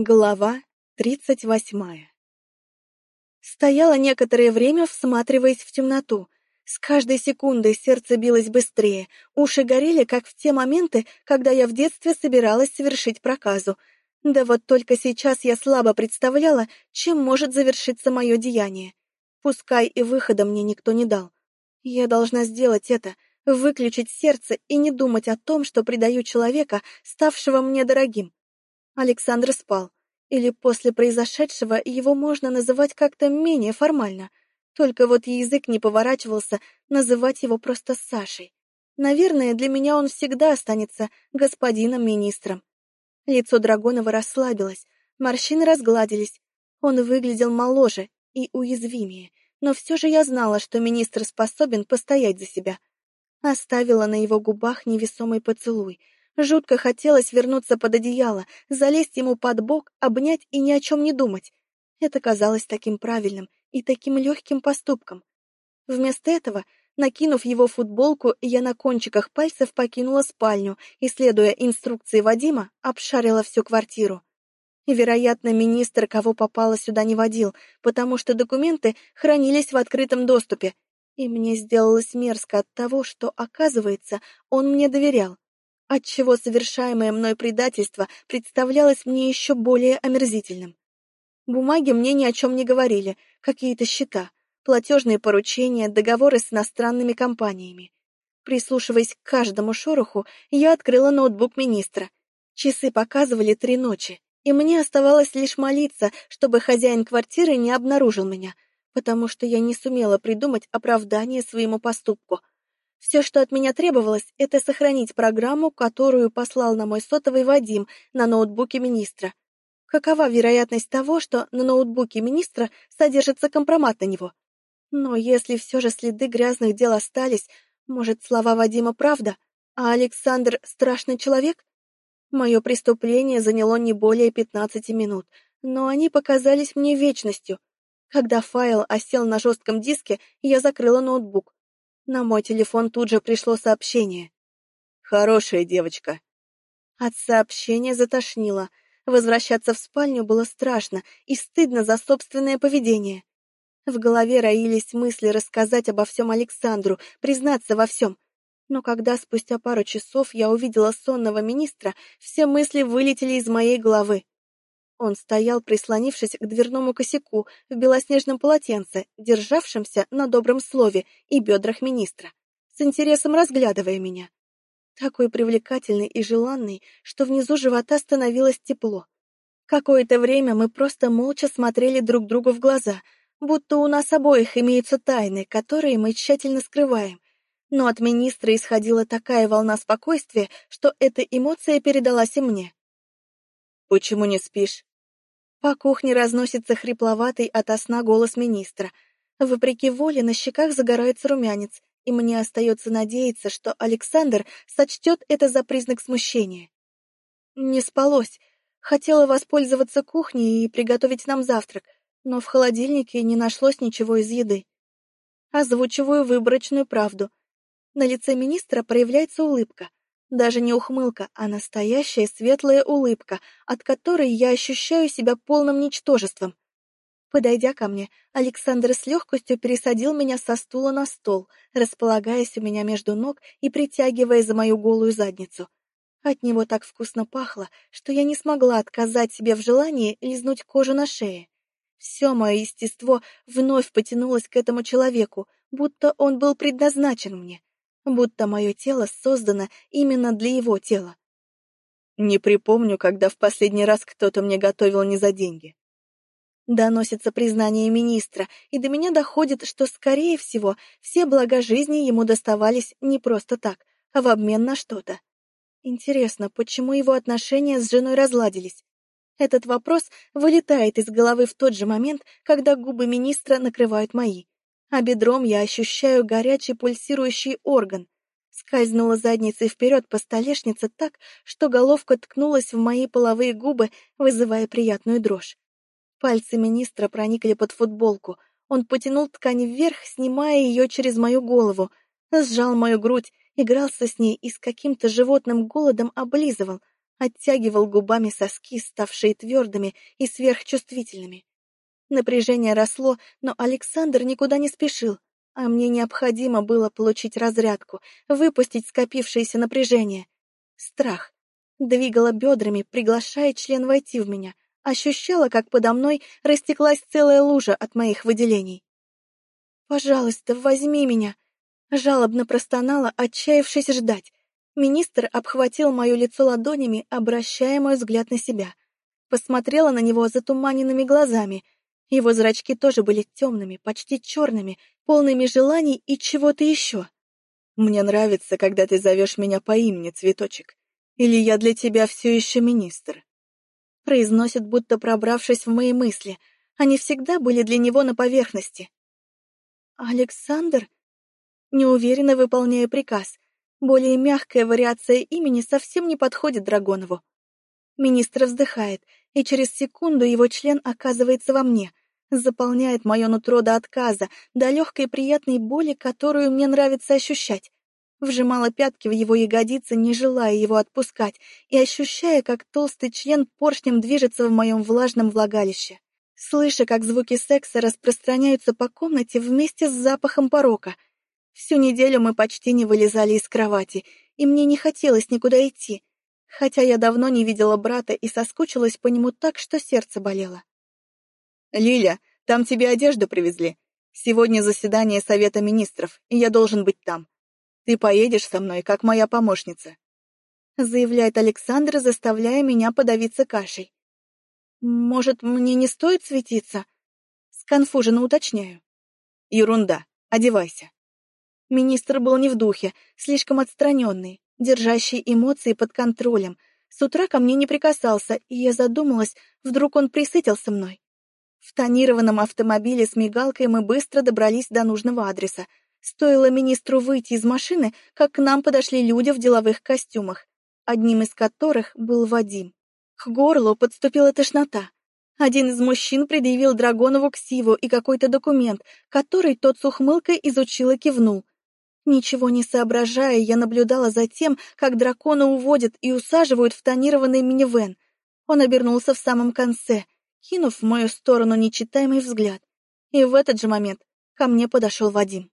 Глава тридцать восьмая Стояла некоторое время, всматриваясь в темноту. С каждой секундой сердце билось быстрее, уши горели, как в те моменты, когда я в детстве собиралась совершить проказу. Да вот только сейчас я слабо представляла, чем может завершиться мое деяние. Пускай и выхода мне никто не дал. Я должна сделать это, выключить сердце и не думать о том, что предаю человека, ставшего мне дорогим. Александр спал. Или после произошедшего его можно называть как-то менее формально. Только вот язык не поворачивался называть его просто Сашей. Наверное, для меня он всегда останется господином министром. Лицо Драгонова расслабилось, морщины разгладились. Он выглядел моложе и уязвимее, но все же я знала, что министр способен постоять за себя. Оставила на его губах невесомый поцелуй — Жутко хотелось вернуться под одеяло, залезть ему под бок, обнять и ни о чем не думать. Это казалось таким правильным и таким легким поступком. Вместо этого, накинув его футболку, я на кончиках пальцев покинула спальню и, следуя инструкции Вадима, обшарила всю квартиру. Вероятно, министр кого попало сюда не водил, потому что документы хранились в открытом доступе, и мне сделалось мерзко от того, что, оказывается, он мне доверял отчего совершаемое мной предательство представлялось мне еще более омерзительным. Бумаги мне ни о чем не говорили, какие-то счета, платежные поручения, договоры с иностранными компаниями. Прислушиваясь к каждому шороху, я открыла ноутбук министра. Часы показывали три ночи, и мне оставалось лишь молиться, чтобы хозяин квартиры не обнаружил меня, потому что я не сумела придумать оправдание своему поступку — все, что от меня требовалось, это сохранить программу, которую послал на мой сотовый Вадим на ноутбуке министра. Какова вероятность того, что на ноутбуке министра содержится компромат на него? Но если все же следы грязных дел остались, может, слова Вадима правда, а Александр — страшный человек? Мое преступление заняло не более пятнадцати минут, но они показались мне вечностью. Когда файл осел на жестком диске, я закрыла ноутбук. На мой телефон тут же пришло сообщение. «Хорошая девочка». От сообщения затошнило. Возвращаться в спальню было страшно и стыдно за собственное поведение. В голове роились мысли рассказать обо всем Александру, признаться во всем. Но когда спустя пару часов я увидела сонного министра, все мысли вылетели из моей головы. Он стоял, прислонившись к дверному косяку в белоснежном полотенце, державшемся на добром слове и бедрах министра, с интересом разглядывая меня. Такой привлекательный и желанный, что внизу живота становилось тепло. Какое-то время мы просто молча смотрели друг другу в глаза, будто у нас обоих имеются тайны, которые мы тщательно скрываем. Но от министра исходила такая волна спокойствия, что эта эмоция передалась и мне. «Почему не спишь?» По кухне разносится хрипловатый ото сна голос министра. Вопреки воле на щеках загорается румянец, и мне остается надеяться, что Александр сочтет это за признак смущения. Не спалось. Хотела воспользоваться кухней и приготовить нам завтрак, но в холодильнике не нашлось ничего из еды. Озвучиваю выборочную правду. На лице министра проявляется улыбка. Даже не ухмылка, а настоящая светлая улыбка, от которой я ощущаю себя полным ничтожеством. Подойдя ко мне, Александр с легкостью пересадил меня со стула на стол, располагаясь у меня между ног и притягивая за мою голую задницу. От него так вкусно пахло, что я не смогла отказать себе в желании лизнуть кожу на шее. Все мое естество вновь потянулось к этому человеку, будто он был предназначен мне, будто мое тело создано именно для его тела. Не припомню, когда в последний раз кто-то мне готовил не за деньги. Доносится признание министра, и до меня доходит, что, скорее всего, все блага жизни ему доставались не просто так, а в обмен на что-то. Интересно, почему его отношения с женой разладились? Этот вопрос вылетает из головы в тот же момент, когда губы министра накрывают мои а бедром я ощущаю горячий пульсирующий орган. Скользнула задницей вперед по столешнице так, что головка ткнулась в мои половые губы, вызывая приятную дрожь. Пальцы министра проникли под футболку. Он потянул ткань вверх, снимая ее через мою голову, сжал мою грудь, игрался с ней и с каким-то животным голодом облизывал, оттягивал губами соски, ставшие твердыми и сверхчувствительными. Напряжение росло, но Александр никуда не спешил, а мне необходимо было получить разрядку, выпустить скопившееся напряжение. Страх. Двигала бедрами, приглашая член войти в меня, ощущала, как подо мной растеклась целая лужа от моих выделений. «Пожалуйста, возьми меня!» Жалобно простонала, отчаявшись ждать. Министр обхватил мое лицо ладонями, обращая мой взгляд на себя. Посмотрела на него затуманенными глазами. Его зрачки тоже были темными, почти черными, полными желаний и чего-то еще. «Мне нравится, когда ты зовешь меня по имени, цветочек. Или я для тебя все еще министр?» Произносит, будто пробравшись в мои мысли. Они всегда были для него на поверхности. «Александр?» Неуверенно выполняя приказ — более мягкая вариация имени совсем не подходит Драгонову. Министр вздыхает, и через секунду его член оказывается во мне, заполняет мое нутро до отказа, до легкой приятной боли, которую мне нравится ощущать. Вжимала пятки в его ягодицы, не желая его отпускать, и ощущая, как толстый член поршнем движется в моем влажном влагалище. Слыша, как звуки секса распространяются по комнате вместе с запахом порока — Всю неделю мы почти не вылезали из кровати, и мне не хотелось никуда идти, хотя я давно не видела брата и соскучилась по нему так, что сердце болело. «Лиля, там тебе одежду привезли. Сегодня заседание Совета Министров, и я должен быть там. Ты поедешь со мной, как моя помощница», заявляет Александр, заставляя меня подавиться кашей. «Может, мне не стоит светиться?» Сконфуженно уточняю. «Ерунда. Одевайся». Министр был не в духе, слишком отстраненный, держащий эмоции под контролем. С утра ко мне не прикасался, и я задумалась, вдруг он присытился мной. В тонированном автомобиле с мигалкой мы быстро добрались до нужного адреса. Стоило министру выйти из машины, как к нам подошли люди в деловых костюмах, одним из которых был Вадим. К горлу подступила тошнота. Один из мужчин предъявил Драгонову ксиву и какой-то документ, который тот с ухмылкой изучил и кивнул. Ничего не соображая, я наблюдала за тем, как дракона уводят и усаживают в тонированный минивэн. Он обернулся в самом конце, кинув в мою сторону нечитаемый взгляд. И в этот же момент ко мне подошел Вадим.